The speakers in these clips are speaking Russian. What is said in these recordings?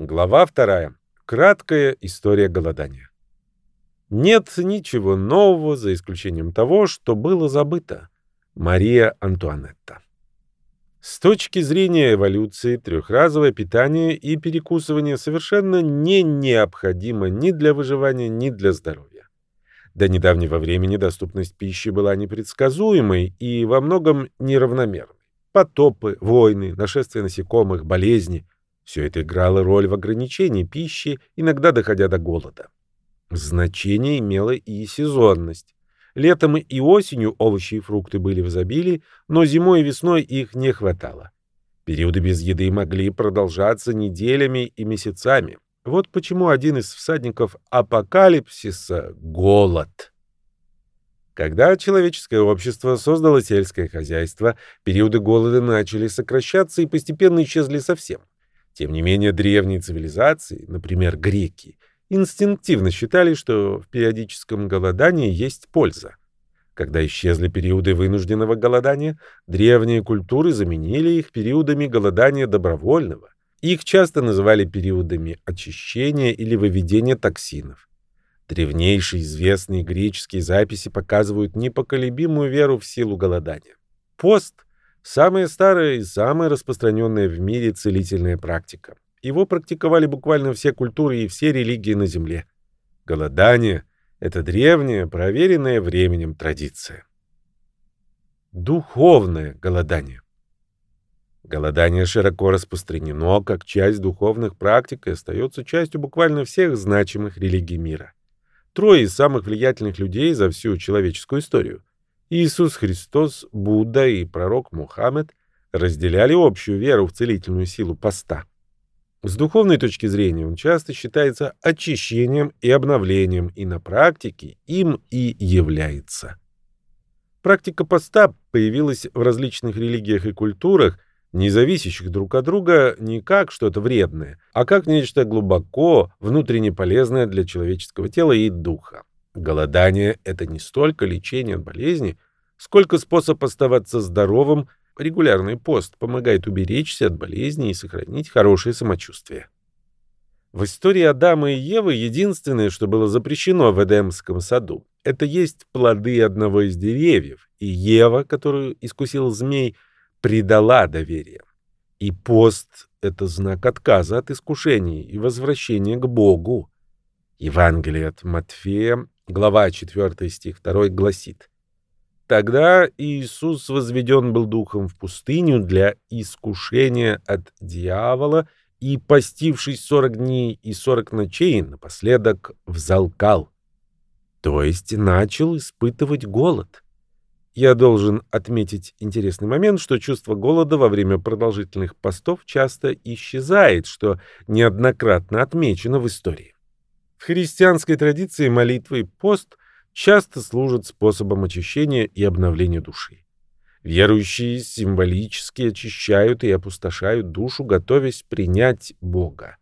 Глава вторая. Краткая история голодания. Нет ничего нового, за исключением того, что было забыто. Мария Антуанетта. С точки зрения эволюции, трехразовое питание и перекусывание совершенно не необходимо ни для выживания, ни для здоровья. До недавнего времени доступность пищи была непредсказуемой и во многом неравномерной. Потопы, войны, нашествия насекомых, болезни – все это играло роль в ограничении пищи, иногда доходя до голода. Значение имела и сезонность. Летом и осенью овощи и фрукты были в изобилии, но зимой и весной их не хватало. Периоды без еды могли продолжаться неделями и месяцами. Вот почему один из всадников апокалипсиса — голод. Когда человеческое общество создало сельское хозяйство, периоды голода начали сокращаться и постепенно исчезли совсем. Тем не менее, древние цивилизации, например, греки, инстинктивно считали, что в периодическом голодании есть польза. Когда исчезли периоды вынужденного голодания, древние культуры заменили их периодами голодания добровольного. Их часто называли периодами очищения или выведения токсинов. Древнейшие известные греческие записи показывают непоколебимую веру в силу голодания. Пост – самая старая и самая распространенная в мире целительная практика. Его практиковали буквально все культуры и все религии на Земле. Голодание — это древняя, проверенная временем традиция. Духовное голодание. Голодание широко распространено как часть духовных практик и остается частью буквально всех значимых религий мира. Трое из самых влиятельных людей за всю человеческую историю — Иисус Христос, Будда и пророк Мухаммед — разделяли общую веру в целительную силу поста. С духовной точки зрения он часто считается очищением и обновлением, и на практике им и является. Практика поста появилась в различных религиях и культурах, не зависящих друг от друга не как что-то вредное, а как нечто глубоко внутренне полезное для человеческого тела и духа. Голодание — это не столько лечение от болезни, сколько способ оставаться здоровым Регулярный пост помогает уберечься от болезней и сохранить хорошее самочувствие. В истории Адама и Евы единственное, что было запрещено в Эдемском саду, это есть плоды одного из деревьев, и Ева, которую искусил змей, предала доверие. И пост — это знак отказа от искушений и возвращения к Богу. Евангелие от Матфея, глава 4 стих 2 гласит Тогда Иисус возведен был духом в пустыню для искушения от дьявола и, постившись сорок дней и сорок ночей, напоследок взалкал. То есть начал испытывать голод. Я должен отметить интересный момент, что чувство голода во время продолжительных постов часто исчезает, что неоднократно отмечено в истории. В христианской традиции молитвы и пост – часто служат способом очищения и обновления души. Верующие символически очищают и опустошают душу, готовясь принять Бога.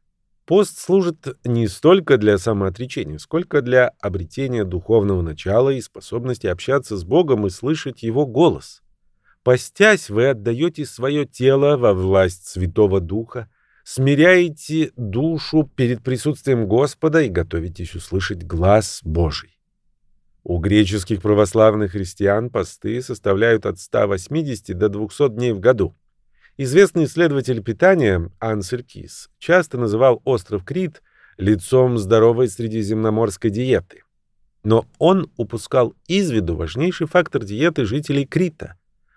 Пост служит не столько для самоотречения, сколько для обретения духовного начала и способности общаться с Богом и слышать Его голос. Постясь, вы отдаете свое тело во власть Святого Духа, смиряете душу перед присутствием Господа и готовитесь услышать глаз Божий. У греческих православных христиан посты составляют от 180 до 200 дней в году. Известный исследователь питания Ансель Кис часто называл остров Крит лицом здоровой средиземноморской диеты. Но он упускал из виду важнейший фактор диеты жителей Крита.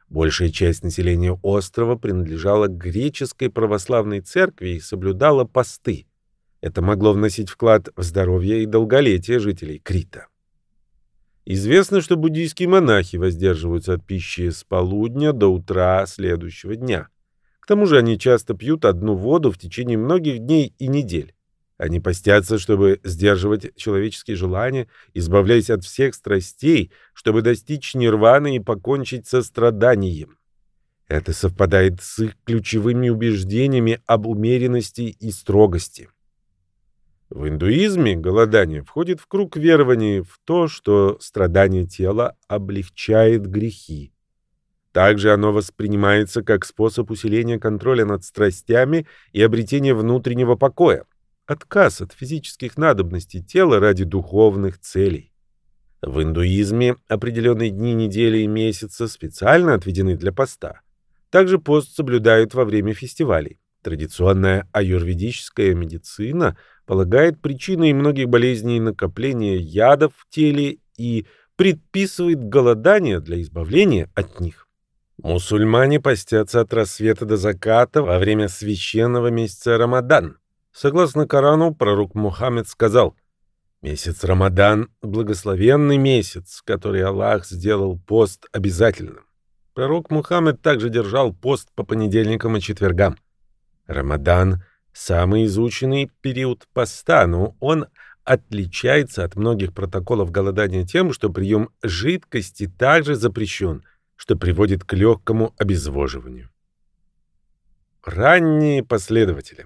Большая часть населения острова принадлежала к греческой православной церкви и соблюдала посты. Это могло вносить вклад в здоровье и долголетие жителей Крита. Известно, что буддийские монахи воздерживаются от пищи с полудня до утра следующего дня. К тому же они часто пьют одну воду в течение многих дней и недель. Они постятся, чтобы сдерживать человеческие желания, избавляясь от всех страстей, чтобы достичь нирваны и покончить со страданием. Это совпадает с их ключевыми убеждениями об умеренности и строгости. В индуизме голодание входит в круг верований в то, что страдание тела облегчает грехи. Также оно воспринимается как способ усиления контроля над страстями и обретения внутреннего покоя. Отказ от физических надобностей тела ради духовных целей. В индуизме определенные дни недели и месяца специально отведены для поста. Также пост соблюдают во время фестивалей. Традиционная аюрведическая медицина полагает причиной многих болезней накопление ядов в теле и предписывает голодание для избавления от них. Мусульмане постятся от рассвета до заката во время священного месяца Рамадан. Согласно Корану, пророк Мухаммед сказал, «Месяц Рамадан — благословенный месяц, который Аллах сделал пост обязательным». Пророк Мухаммед также держал пост по понедельникам и четвергам. Рамадан — самый изученный период поста, но он отличается от многих протоколов голодания тем, что прием жидкости также запрещен — что приводит к легкому обезвоживанию. Ранние последователи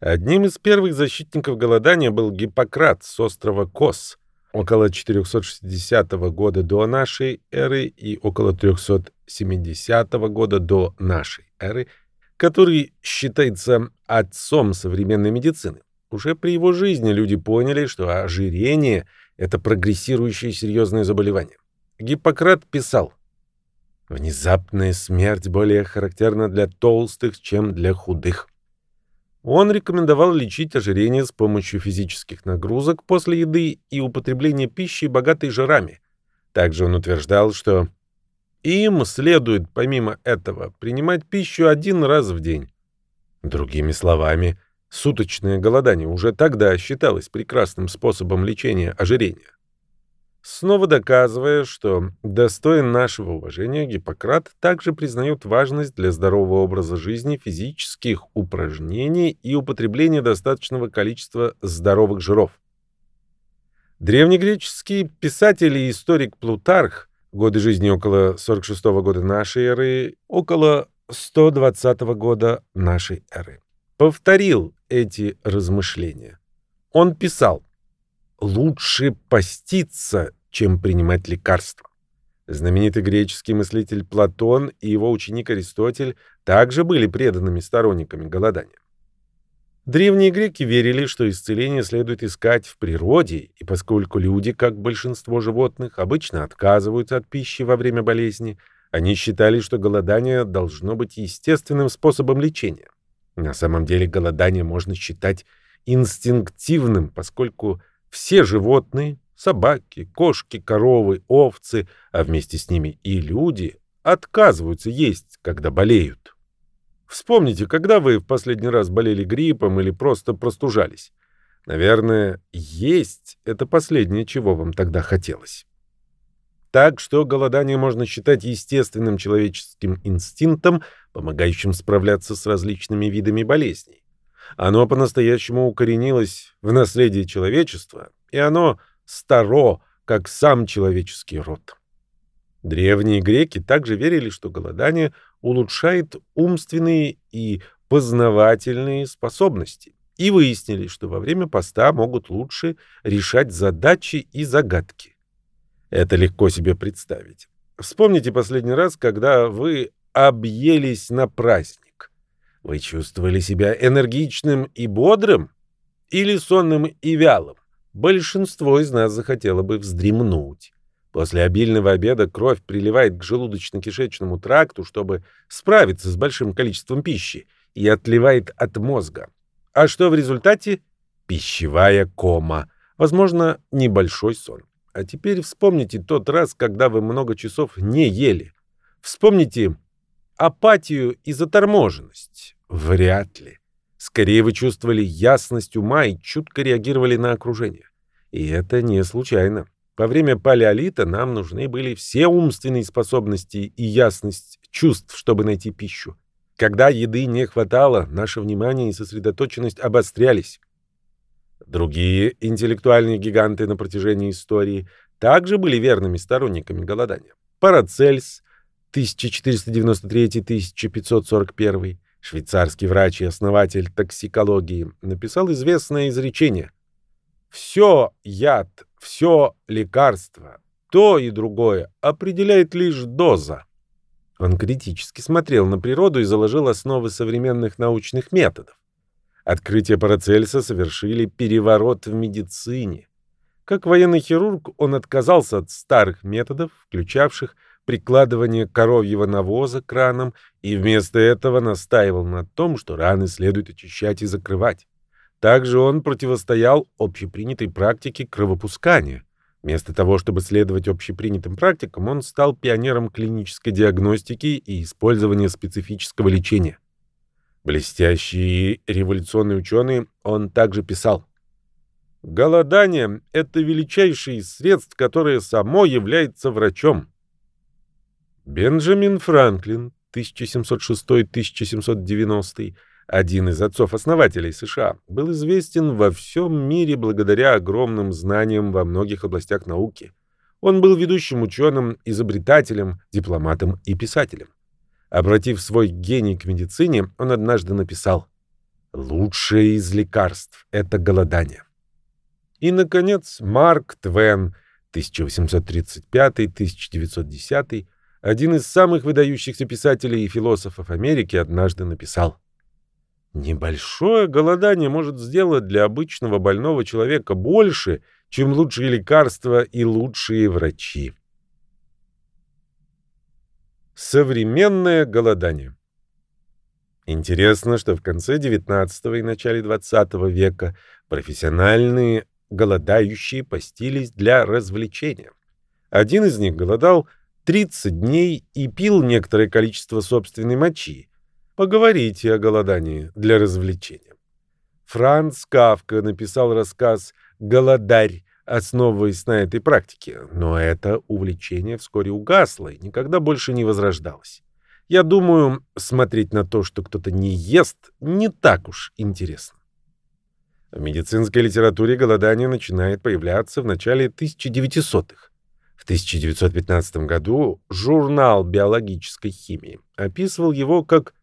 Одним из первых защитников голодания был Гиппократ с острова Кос около 460 года до нашей эры и около 370 года до нашей эры, который считается отцом современной медицины. Уже при его жизни люди поняли, что ожирение – это прогрессирующее серьезное заболевание. Гиппократ писал – Внезапная смерть более характерна для толстых, чем для худых. Он рекомендовал лечить ожирение с помощью физических нагрузок после еды и употребления пищи, богатой жирами. Также он утверждал, что им следует, помимо этого, принимать пищу один раз в день. Другими словами, суточное голодание уже тогда считалось прекрасным способом лечения ожирения. Снова доказывая, что достоин нашего уважения, Гиппократ также признает важность для здорового образа жизни физических упражнений и употребления достаточного количества здоровых жиров. Древнегреческий писатель и историк Плутарх, годы жизни около 46 года нашей эры, около 120 года нашей эры, повторил эти размышления. Он писал, лучше поститься, чем принимать лекарства. Знаменитый греческий мыслитель Платон и его ученик Аристотель также были преданными сторонниками голодания. Древние греки верили, что исцеление следует искать в природе, и поскольку люди, как большинство животных, обычно отказываются от пищи во время болезни, они считали, что голодание должно быть естественным способом лечения. На самом деле голодание можно считать инстинктивным, поскольку все животные, собаки, кошки, коровы, овцы, а вместе с ними и люди, отказываются есть, когда болеют. Вспомните, когда вы в последний раз болели гриппом или просто простужались. Наверное, есть — это последнее, чего вам тогда хотелось. Так что голодание можно считать естественным человеческим инстинктом, помогающим справляться с различными видами болезней. Оно по-настоящему укоренилось в наследии человечества, и оно старо, как сам человеческий род. Древние греки также верили, что голодание улучшает умственные и познавательные способности, и выяснили, что во время поста могут лучше решать задачи и загадки. Это легко себе представить. Вспомните последний раз, когда вы объелись на праздник. Вы чувствовали себя энергичным и бодрым или сонным и вялым? Большинство из нас захотело бы вздремнуть. После обильного обеда кровь приливает к желудочно-кишечному тракту, чтобы справиться с большим количеством пищи, и отливает от мозга. А что в результате? Пищевая кома. Возможно, небольшой сон. А теперь вспомните тот раз, когда вы много часов не ели. Вспомните апатию и заторможенность? Вряд ли. Скорее вы чувствовали ясность ума и чутко реагировали на окружение. И это не случайно. Во время палеолита нам нужны были все умственные способности и ясность чувств, чтобы найти пищу. Когда еды не хватало, наше внимание и сосредоточенность обострялись. Другие интеллектуальные гиганты на протяжении истории также были верными сторонниками голодания. Парацельс 1493-1541, швейцарский врач и основатель токсикологии, написал известное изречение «Все яд, все лекарство, то и другое определяет лишь доза». Он критически смотрел на природу и заложил основы современных научных методов. Открытия Парацельса совершили переворот в медицине. Как военный хирург он отказался от старых методов, включавших прикладывание коровьего навоза к ранам, и вместо этого настаивал на том, что раны следует очищать и закрывать. Также он противостоял общепринятой практике кровопускания. Вместо того, чтобы следовать общепринятым практикам, он стал пионером клинической диагностики и использования специфического лечения. Блестящий и революционный ученый, он также писал, «Голодание — это величайшее из средств, которое само является врачом». Бенджамин Франклин, 1706-1790, один из отцов-основателей США, был известен во всем мире благодаря огромным знаниям во многих областях науки. Он был ведущим ученым, изобретателем, дипломатом и писателем. Обратив свой гений к медицине, он однажды написал «Лучшее из лекарств — это голодание». И, наконец, Марк Твен, 1835-1910, один из самых выдающихся писателей и философов Америки, однажды написал «Небольшое голодание может сделать для обычного больного человека больше, чем лучшие лекарства и лучшие врачи». Современное голодание. Интересно, что в конце XIX и начале XX века профессиональные голодающие постились для развлечения. Один из них голодал 30 дней и пил некоторое количество собственной мочи. Поговорите о голодании для развлечения. Франц Кавка написал рассказ «Голодарь», основываясь на этой практике, но это увлечение вскоре угасло и никогда больше не возрождалось. Я думаю, смотреть на то, что кто-то не ест, не так уж интересно. В медицинской литературе голодание начинает появляться в начале 1900-х. В 1915 году журнал биологической химии описывал его как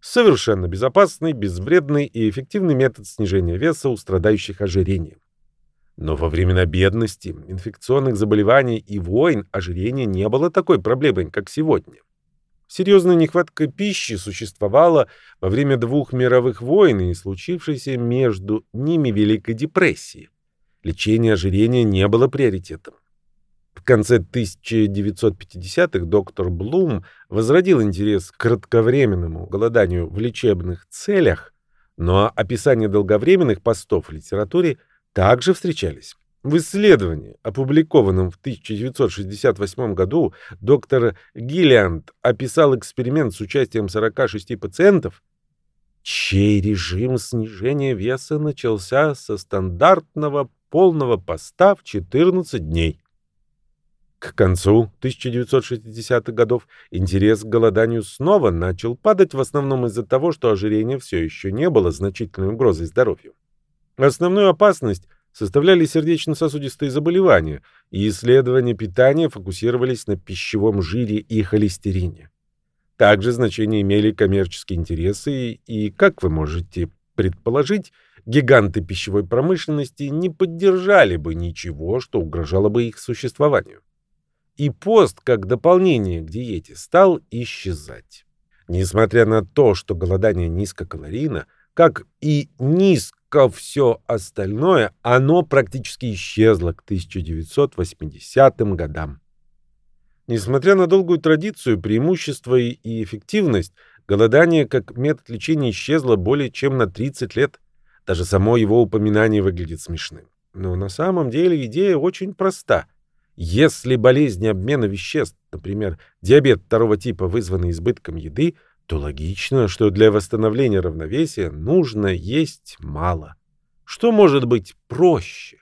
совершенно безопасный, безвредный и эффективный метод снижения веса у страдающих ожирением. Но во времена бедности, инфекционных заболеваний и войн ожирение не было такой проблемой, как сегодня. Серьезная нехватка пищи существовала во время двух мировых войн и случившейся между ними Великой депрессии. Лечение ожирения не было приоритетом. В конце 1950-х доктор Блум возродил интерес к кратковременному голоданию в лечебных целях, но описание долговременных постов в литературе также встречались. В исследовании, опубликованном в 1968 году, доктор Гиллианд описал эксперимент с участием 46 пациентов, чей режим снижения веса начался со стандартного полного поста в 14 дней. К концу 1960-х годов интерес к голоданию снова начал падать в основном из-за того, что ожирение все еще не было значительной угрозой здоровью. Основную опасность составляли сердечно-сосудистые заболевания, и исследования питания фокусировались на пищевом жире и холестерине. Также значение имели коммерческие интересы, и, как вы можете предположить, гиганты пищевой промышленности не поддержали бы ничего, что угрожало бы их существованию. И пост, как дополнение к диете, стал исчезать. Несмотря на то, что голодание низкокалорийно, как и низко все остальное, оно практически исчезло к 1980 годам. Несмотря на долгую традицию, преимущество и эффективность, голодание как метод лечения исчезло более чем на 30 лет. Даже само его упоминание выглядит смешным. Но на самом деле идея очень проста. Если болезни обмена веществ, например, диабет второго типа, вызванный избытком еды, то логично, что для восстановления равновесия нужно есть мало. Что может быть проще?